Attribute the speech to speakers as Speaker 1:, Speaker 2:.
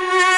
Speaker 1: Yeah.